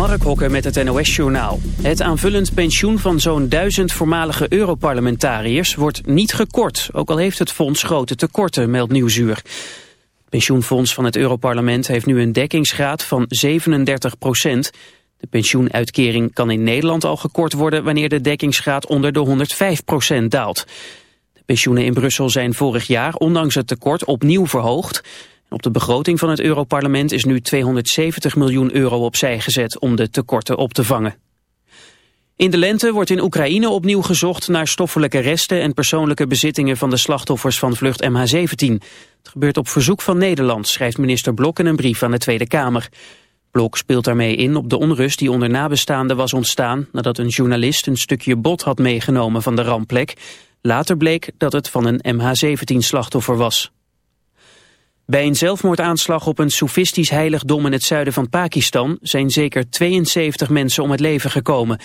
Mark Hokker met het NOS-journaal. Het aanvullend pensioen van zo'n duizend voormalige Europarlementariërs wordt niet gekort, ook al heeft het fonds grote tekorten, meldt Nieuwsuur. Het pensioenfonds van het Europarlement heeft nu een dekkingsgraad van 37 procent. De pensioenuitkering kan in Nederland al gekort worden wanneer de dekkingsgraad onder de 105 procent daalt. De pensioenen in Brussel zijn vorig jaar, ondanks het tekort, opnieuw verhoogd. Op de begroting van het Europarlement is nu 270 miljoen euro opzij gezet om de tekorten op te vangen. In de lente wordt in Oekraïne opnieuw gezocht naar stoffelijke resten en persoonlijke bezittingen van de slachtoffers van vlucht MH17. Het gebeurt op verzoek van Nederland, schrijft minister Blok in een brief aan de Tweede Kamer. Blok speelt daarmee in op de onrust die onder nabestaanden was ontstaan nadat een journalist een stukje bot had meegenomen van de rampplek. Later bleek dat het van een MH17 slachtoffer was. Bij een zelfmoordaanslag op een soefistisch heiligdom in het zuiden van Pakistan zijn zeker 72 mensen om het leven gekomen.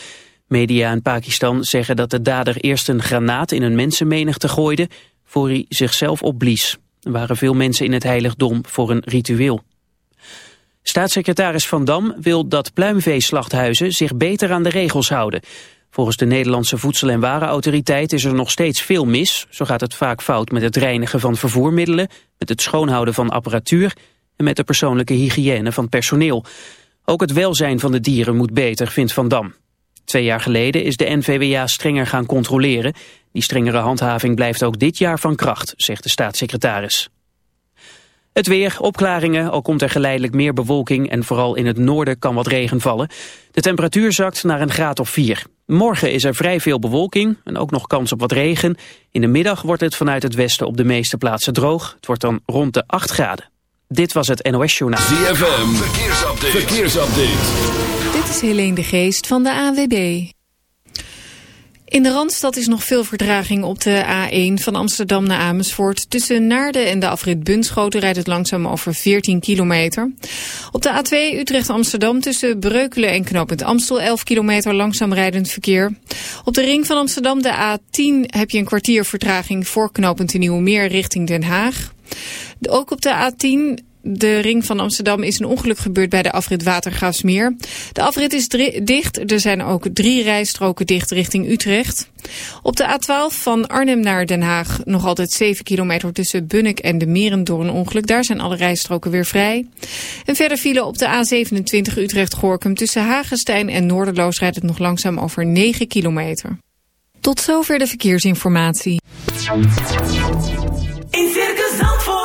Media in Pakistan zeggen dat de dader eerst een granaat in een mensenmenigte gooide voor hij zichzelf opblies. Er waren veel mensen in het heiligdom voor een ritueel. Staatssecretaris Van Dam wil dat pluimveeslachthuizen zich beter aan de regels houden. Volgens de Nederlandse Voedsel- en Warenautoriteit is er nog steeds veel mis. Zo gaat het vaak fout met het reinigen van vervoermiddelen, met het schoonhouden van apparatuur en met de persoonlijke hygiëne van personeel. Ook het welzijn van de dieren moet beter, vindt Van Dam. Twee jaar geleden is de NVWA strenger gaan controleren. Die strengere handhaving blijft ook dit jaar van kracht, zegt de staatssecretaris. Het weer, opklaringen, al komt er geleidelijk meer bewolking en vooral in het noorden kan wat regen vallen. De temperatuur zakt naar een graad of 4. Morgen is er vrij veel bewolking en ook nog kans op wat regen. In de middag wordt het vanuit het westen op de meeste plaatsen droog. Het wordt dan rond de 8 graden. Dit was het NOS Journaal. ZFM, verkeersupdate. verkeersupdate. Dit is Helene de Geest van de AWB. In de Randstad is nog veel verdraging op de A1 van Amsterdam naar Amersfoort. Tussen Naarden en de afrit Bunschoten rijdt het langzaam over 14 kilometer. Op de A2 Utrecht-Amsterdam tussen Breukelen en Knooppunt Amstel 11 kilometer langzaam rijdend verkeer. Op de ring van Amsterdam de A10 heb je een kwartier vertraging voor Knooppunt de Nieuwe Meer richting Den Haag. Ook op de A10 de ring van Amsterdam is een ongeluk gebeurd bij de afrit Watergraafsmeer. De afrit is dicht. Er zijn ook drie rijstroken dicht richting Utrecht. Op de A12 van Arnhem naar Den Haag nog altijd 7 kilometer tussen Bunnik en de Meren door een ongeluk. Daar zijn alle rijstroken weer vrij. En verder vielen op de A27 Utrecht-Gorkum tussen Hagenstein en Noorderloos rijdt het nog langzaam over 9 kilometer. Tot zover de verkeersinformatie. In Circus Zandvoort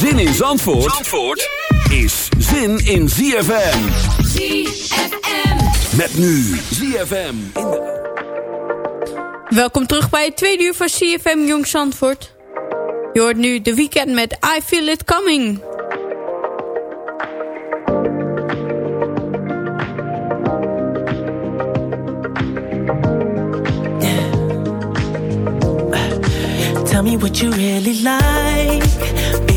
Zin in Zandvoort, Zandvoort is zin in ZFM. ZFM. Met nu ZFM in de... Welkom terug bij het tweede uur van CFM Jong Zandvoort. Je hoort nu de weekend met I Feel It Coming. Tell me what you really like.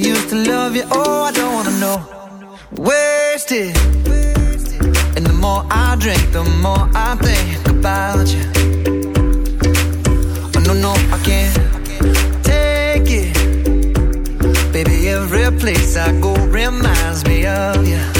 used to love you, oh, I don't wanna know. Wasted. And the more I drink, the more I think about you. Oh, no, no, I can't take it. Baby, every place I go reminds me of you.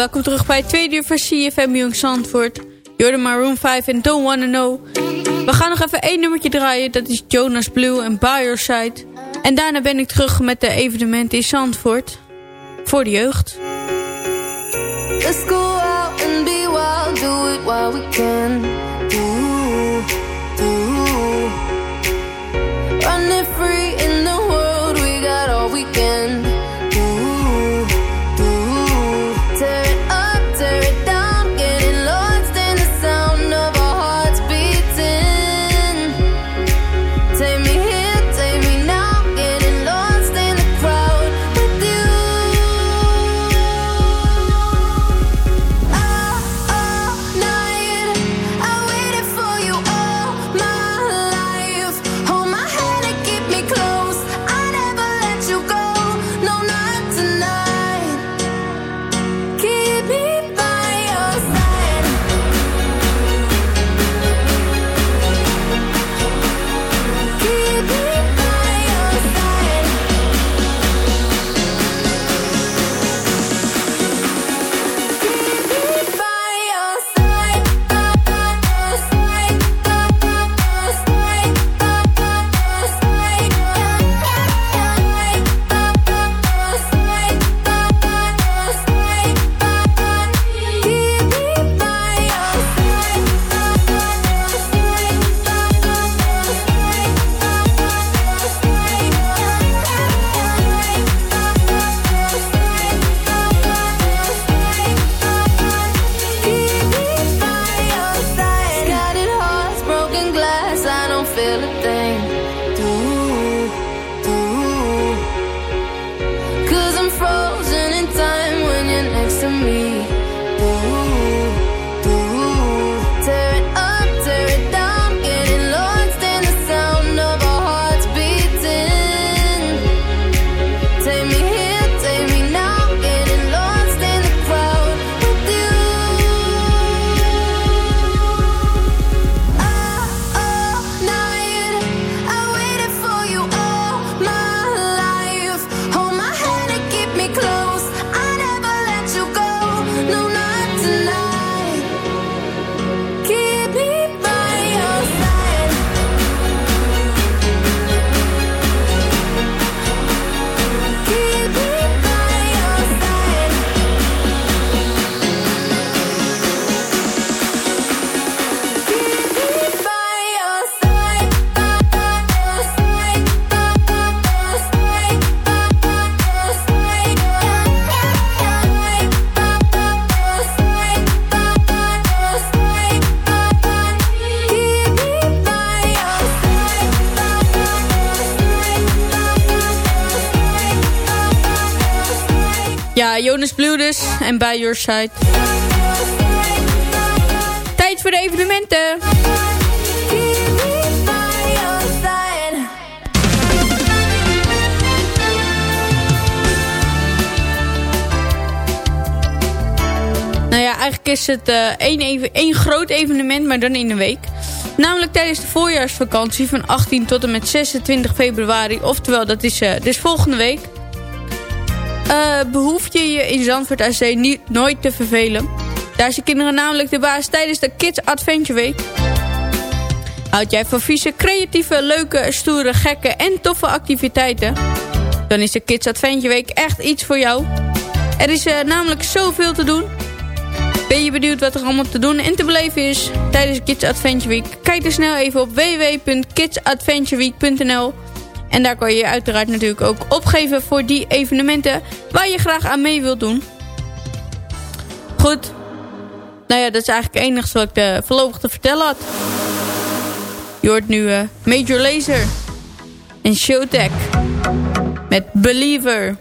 Welkom terug bij het tweede uur van CFM Jong Zandvoort. Jordan Maroon 5 en Don't Wanna Know. We gaan nog even één nummertje draaien. Dat is Jonas Blue en By Your Side. En daarna ben ik terug met de evenementen in Zandvoort. Voor de jeugd. Let's go out and be wild, do it while we can. Jonas Blue dus. En By Your Side. Tijd voor de evenementen. Nou ja, eigenlijk is het eh, één, één groot evenement, maar dan in een week. Namelijk tijdens de voorjaarsvakantie van 18 tot en met 26 februari. Oftewel, dat is, uh, dus volgende week. Uh, behoef je je in Zandvoort aan niet, nooit te vervelen. Daar je kinderen namelijk de baas tijdens de Kids Adventure Week. Houd jij van vieze, creatieve, leuke, stoere, gekke en toffe activiteiten? Dan is de Kids Adventure Week echt iets voor jou. Er is uh, namelijk zoveel te doen. Ben je benieuwd wat er allemaal te doen en te beleven is tijdens Kids Adventure Week? Kijk er snel even op www.kidsadventureweek.nl En daar kan je je uiteraard natuurlijk ook opgeven voor die evenementen waar je graag aan mee wilt doen. Goed. Nou ja, dat is eigenlijk het enige wat ik uh, voorlopig te vertellen had. Je hoort nu uh, Major Lazer en Showtech met Believer.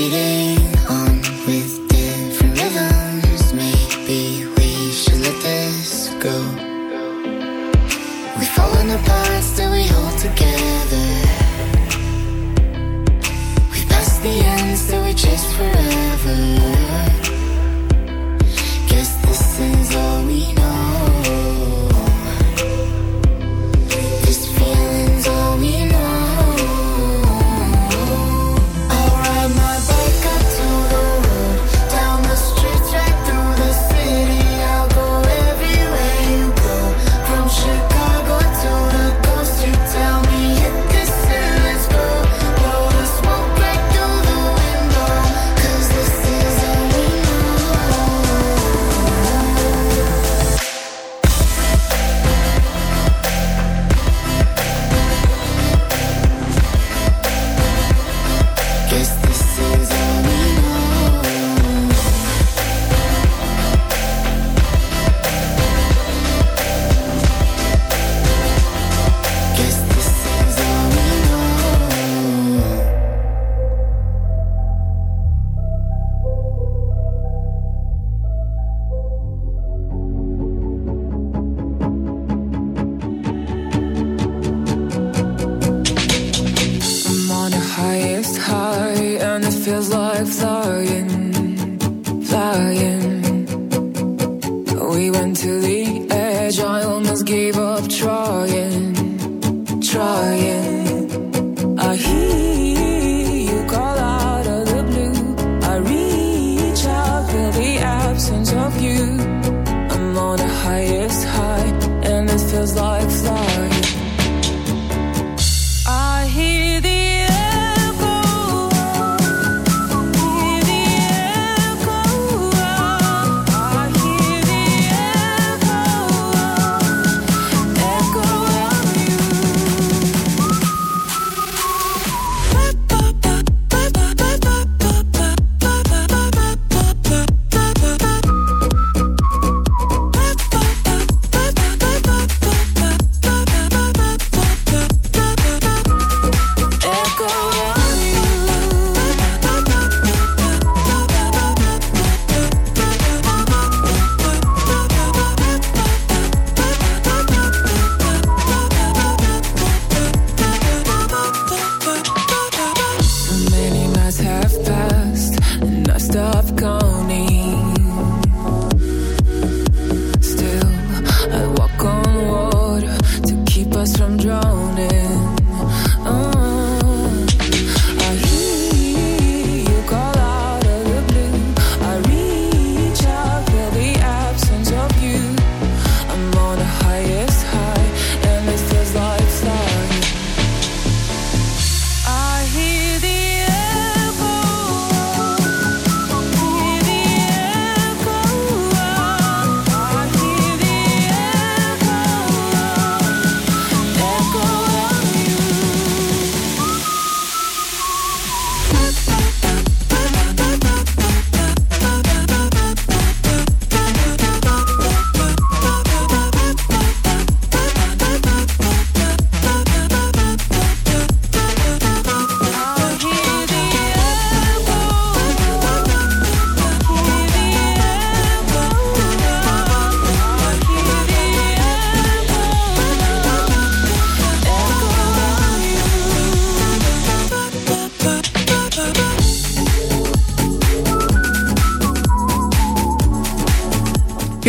cheating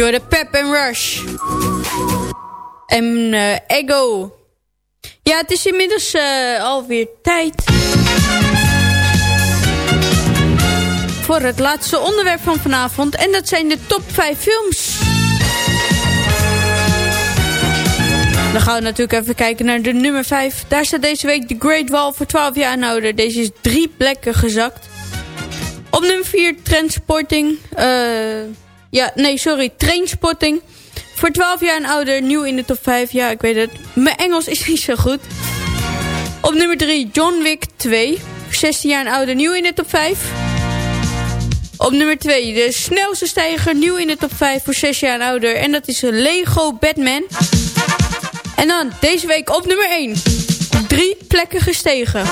Door hoorde Pep en Rush. En eh, Ego. Ja, het is inmiddels uh, alweer tijd. Voor het laatste onderwerp van vanavond. En dat zijn de top 5 films. Dan gaan we natuurlijk even kijken naar de nummer 5. Daar staat deze week The Great Wall voor 12 jaar en ouder. Deze is drie plekken gezakt. Op nummer 4 Transporting. Eh... Ja, nee, sorry. Trainspotting. Voor 12 jaar en ouder, nieuw in de top 5. Ja, ik weet het. Mijn Engels is niet zo goed. Op nummer 3, John Wick 2. 16 jaar en ouder, nieuw in de top 5. Op nummer 2, de snelste stijger, nieuw in de top 5 voor 6 jaar en ouder. En dat is Lego Batman. En dan deze week op nummer 1. Drie plekken gestegen.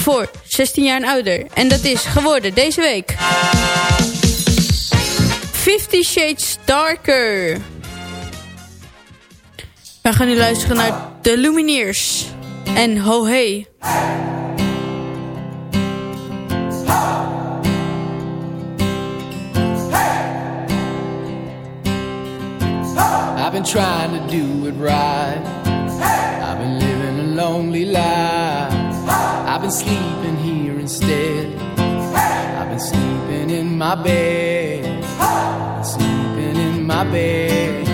Voor 16 jaar en ouder. En dat is geworden deze week. Fifty Shades Darker. We gaan nu luisteren naar de Lumineers. En Ho Hey. I've been trying to do it right. I've been living a lonely life. I've been sleeping here instead. I've been sleeping in my bed. Sleeping in my bed.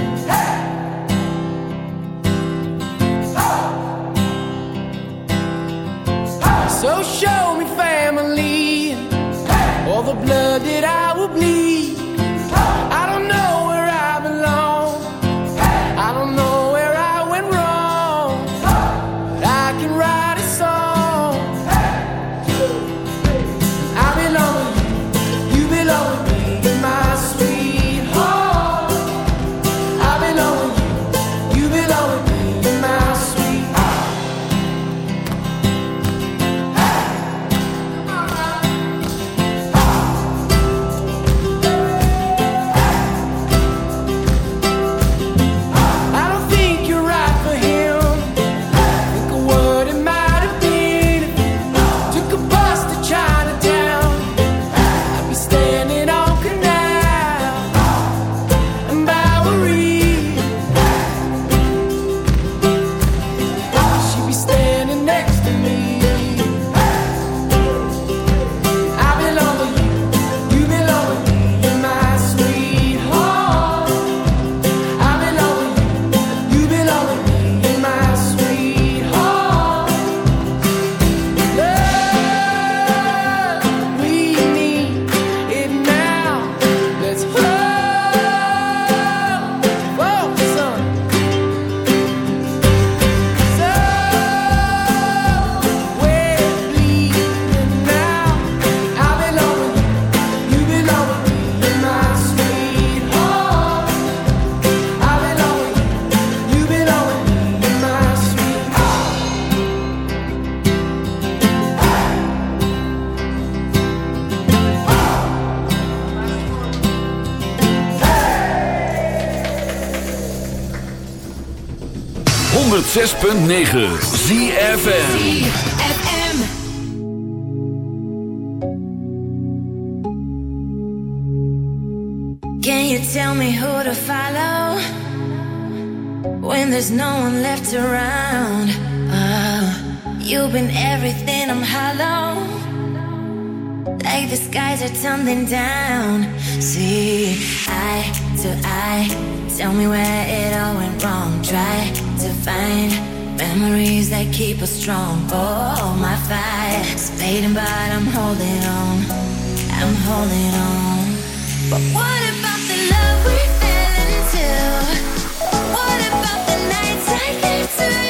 106.9 Can you tell me who to follow when there's no one left around? Oh, you've been everything I'm hollow, like the skies are tumbling down. See, eye to eye, tell me where it all went wrong. Try to find memories that keep us strong. Oh, my fire's fading, but I'm holding on. I'm holding on. But what about the love we fell into? What about the nights I gave to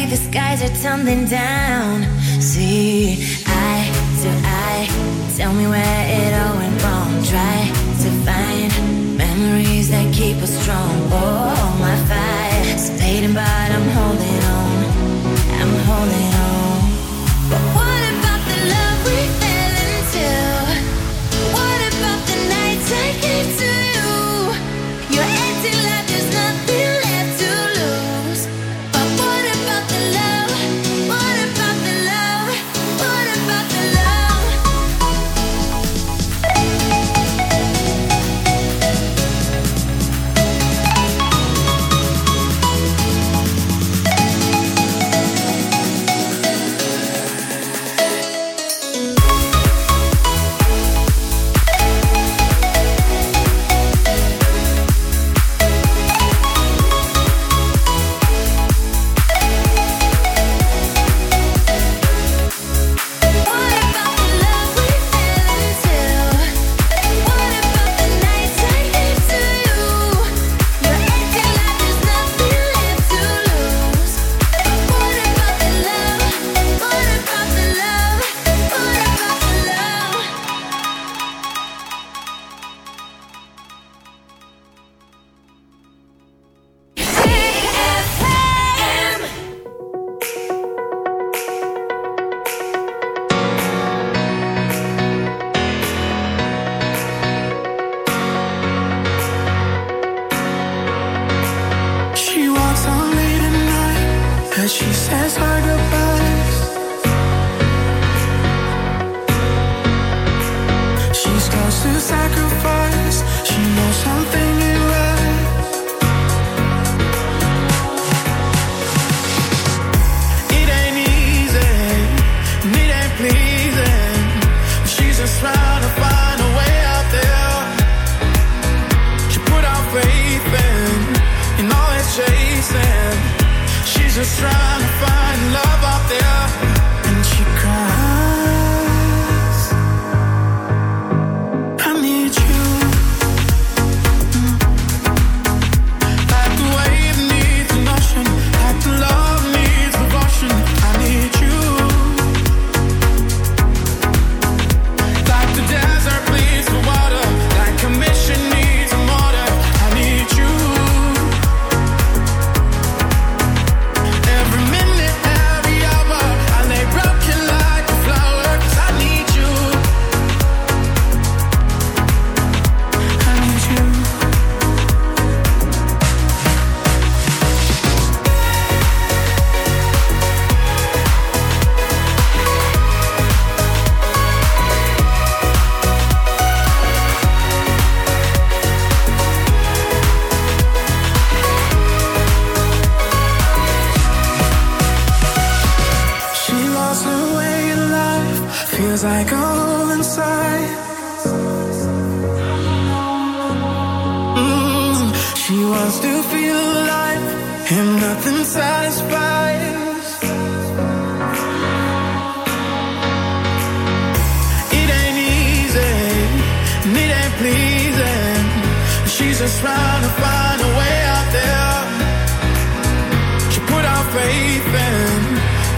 Like the skies are tumbling down. See, eye to eye, tell me where it all went wrong. Try to find memories that keep us strong. Oh, my fire's fading, but I'm holding on. I'm holding on.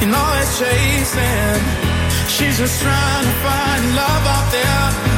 and always chasing. She's just trying to find love out there.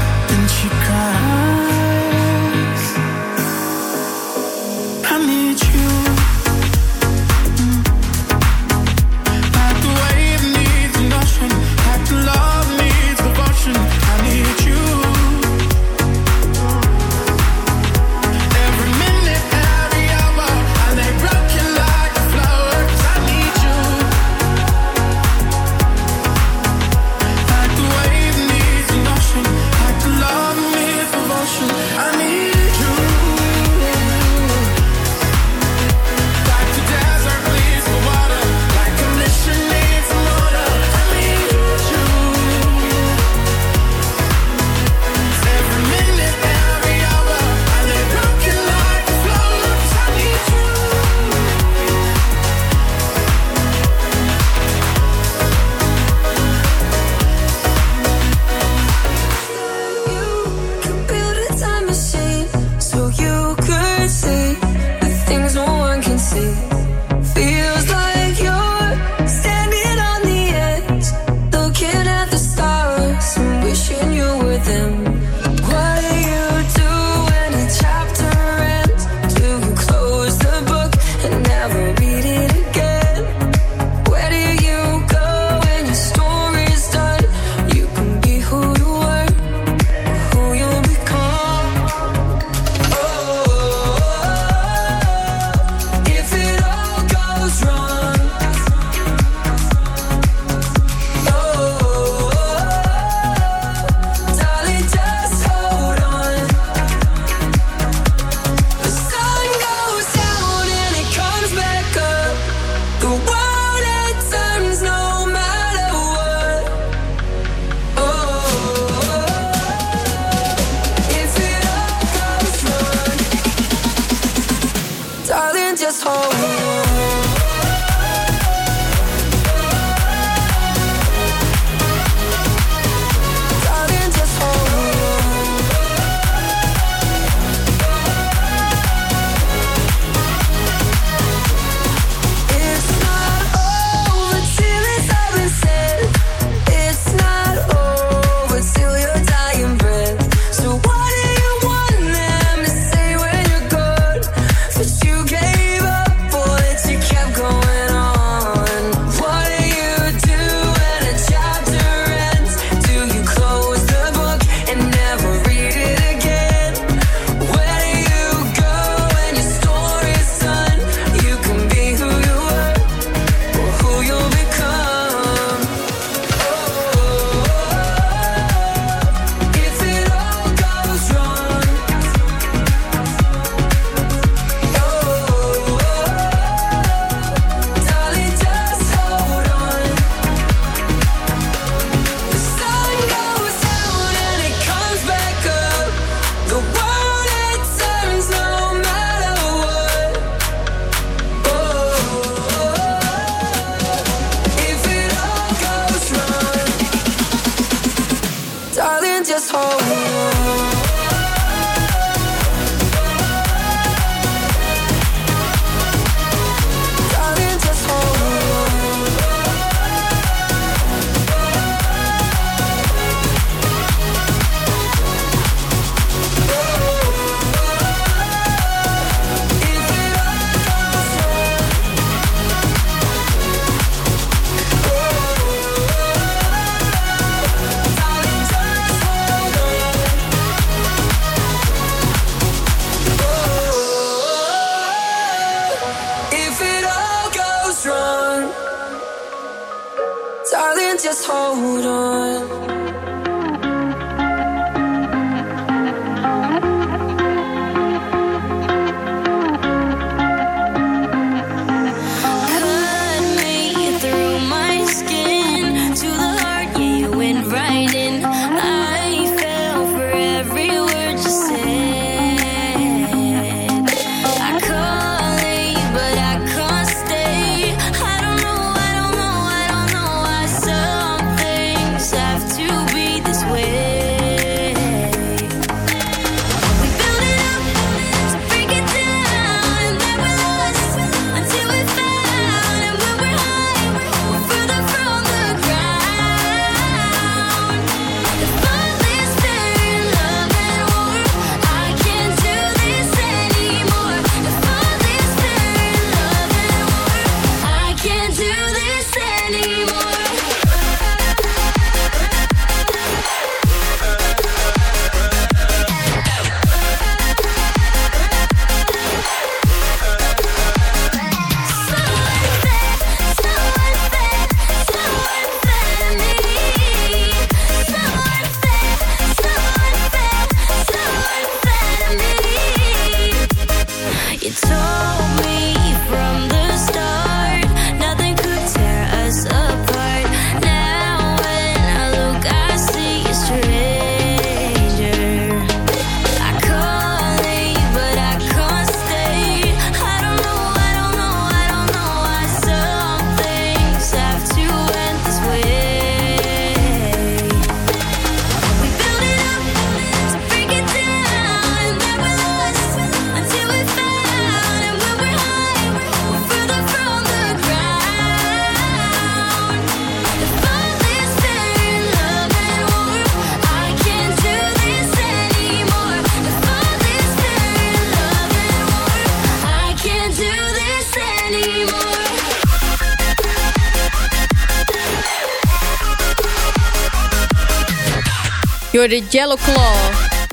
You're the Yellow Claw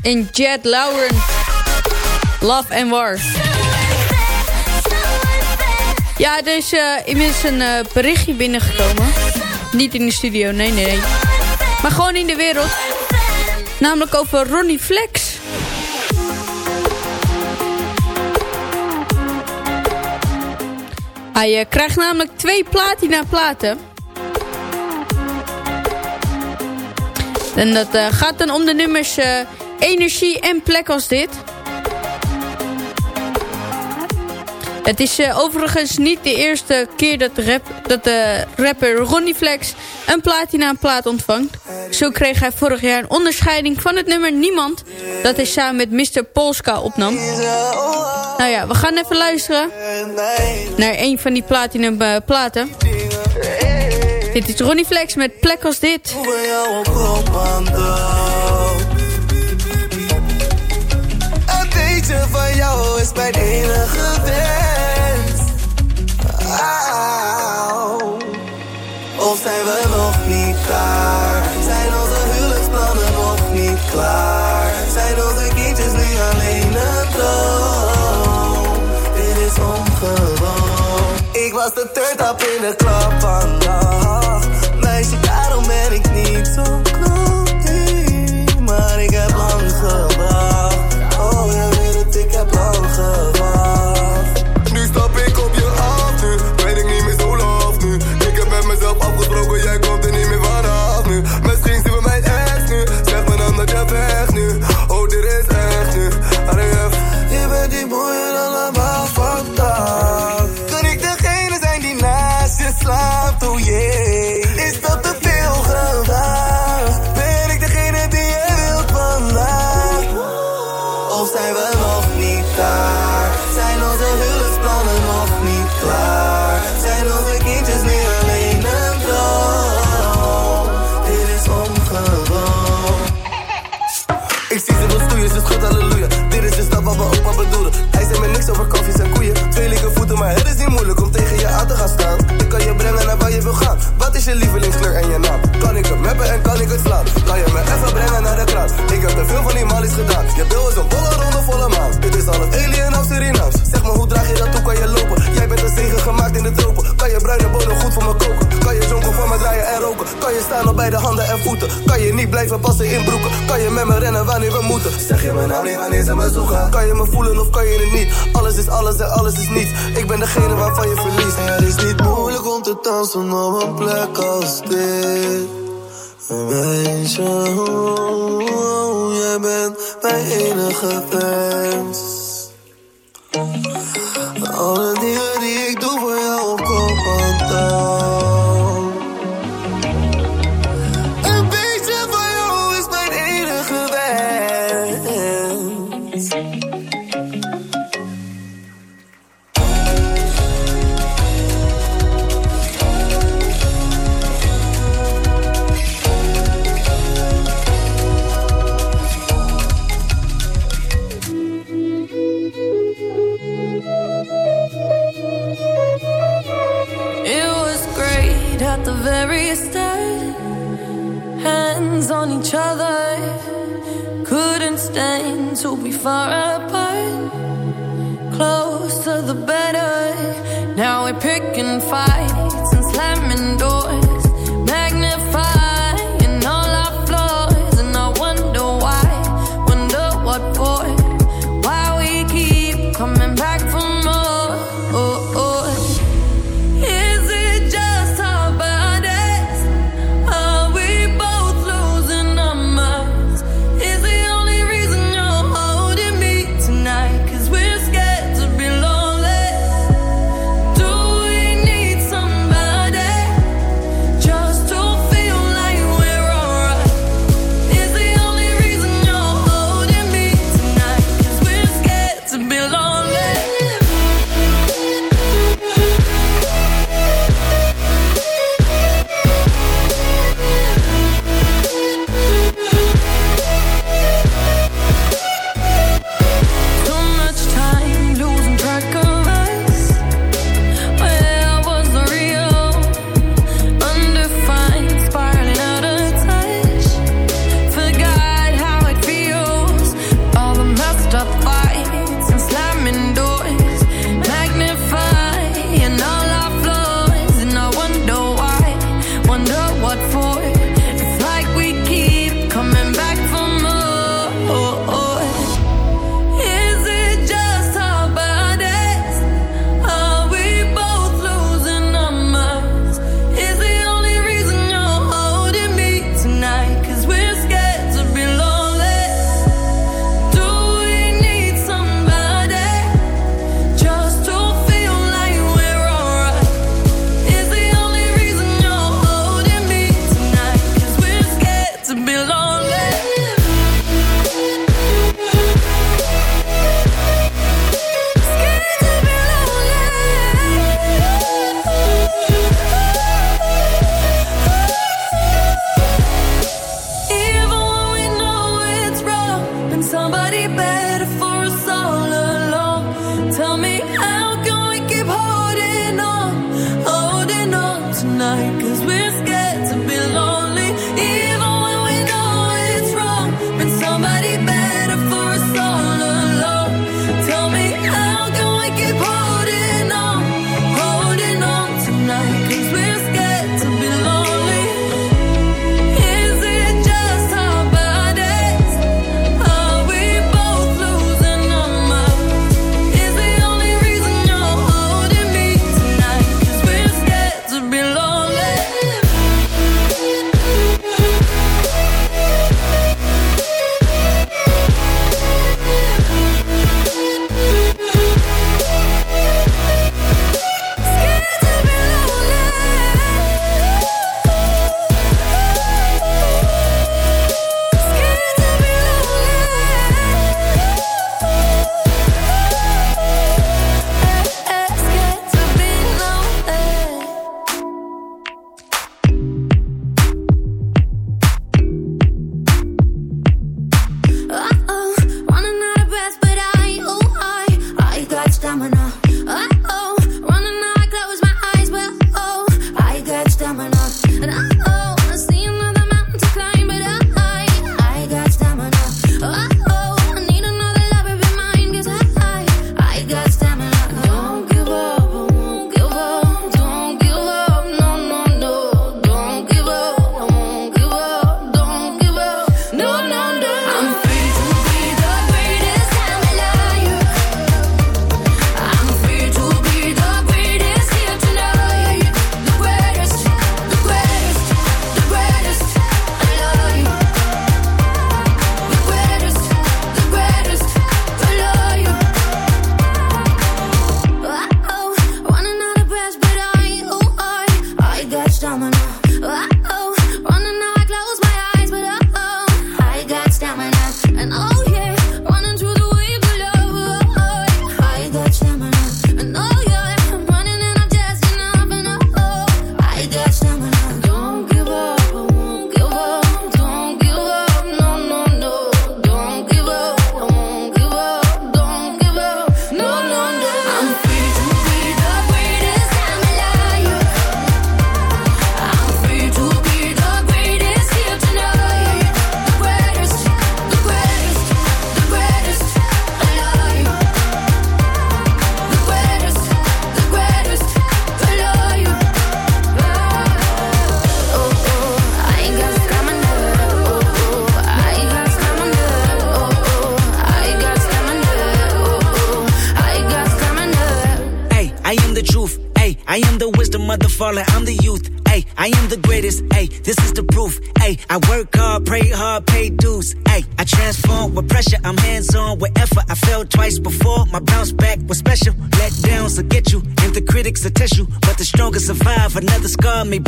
in Jet Lauren. Love and Wars. Ja, er is inmiddels een eh, berichtje binnengekomen. Niet in de studio, nee, nee, nee. Maar gewoon in de wereld. Namelijk over Ronnie Flex. Hij eh, krijgt namelijk twee platina platen. En dat eh, gaat dan om de nummers eh, Energie en Plek als dit. Het is eh, overigens niet de eerste keer dat de, rap, dat de rapper Ronnie Flex een platina plaat ontvangt. Zo kreeg hij vorig jaar een onderscheiding van het nummer Niemand... dat hij samen met Mr. Polska opnam. Nou ja, we gaan even luisteren naar een van die platinum eh, platen. Dit is Ronnie Flex met Plek als dit. Een beetje van jou is mijn enige wens. Of zijn we nog niet klaar? Zijn onze huwelijksplannen nog niet klaar? Zijn onze kindjes nu alleen een droom? Dit is ongewoon. Ik was de turn up in de club vandaag. Meisje, daarom ben ik niet zo Staan op beide handen en voeten? Kan je niet blijven passen in broeken? Kan je met me rennen wanneer we moeten? Zeg je mijn naam niet wanneer ze me zoeken? Kan je me voelen of kan je het niet? Alles is alles en alles is niets. Ik ben degene waarvan je verliest. Het is niet moeilijk om te dansen op een plek als dit. Weet je hoe jij bent mijn enige wens. Alle dingen stand to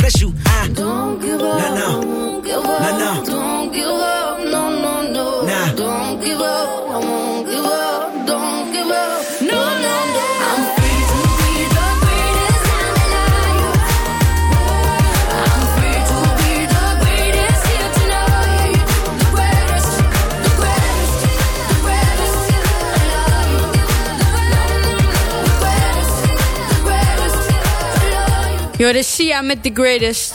bless. Joh, Sia met The Greatest.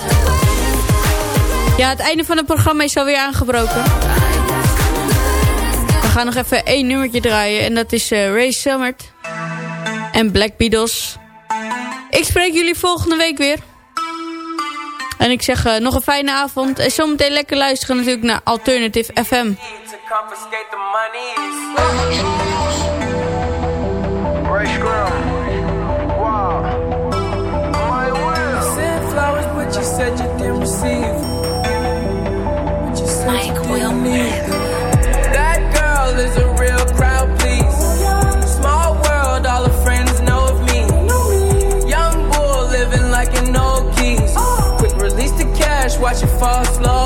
Ja, het einde van het programma is alweer aangebroken. We gaan nog even één nummertje draaien. En dat is eh, Ray Summert. En Black Beatles. Ik spreek jullie volgende week weer. En ik zeg eh, nog een fijne avond. En zometeen lekker luisteren natuurlijk naar Alternative FM. Ray Scrum. You receive. But you said you didn't need them. That girl is a real crowd, please. Small world, all her friends know of me. Young bull living like an old keys. Quick release the cash, watch it fall slowly.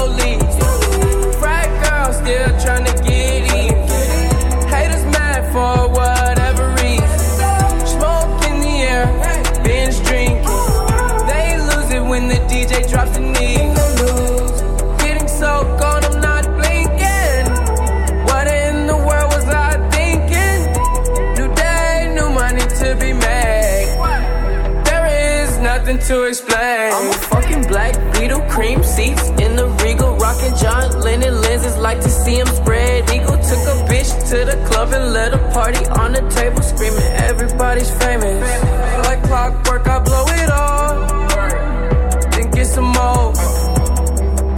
To explain. I'm a fucking black beetle, cream seats in the regal, rocking John Lennon lenses. Like to see him spread eagle. Took a bitch to the club and let a party on the table, screaming everybody's famous. Like clockwork, I blow it all, then get some more.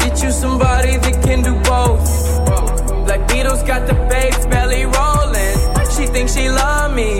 Get you somebody that can do both. Black Beatles got the babes belly rolling. She thinks she love me,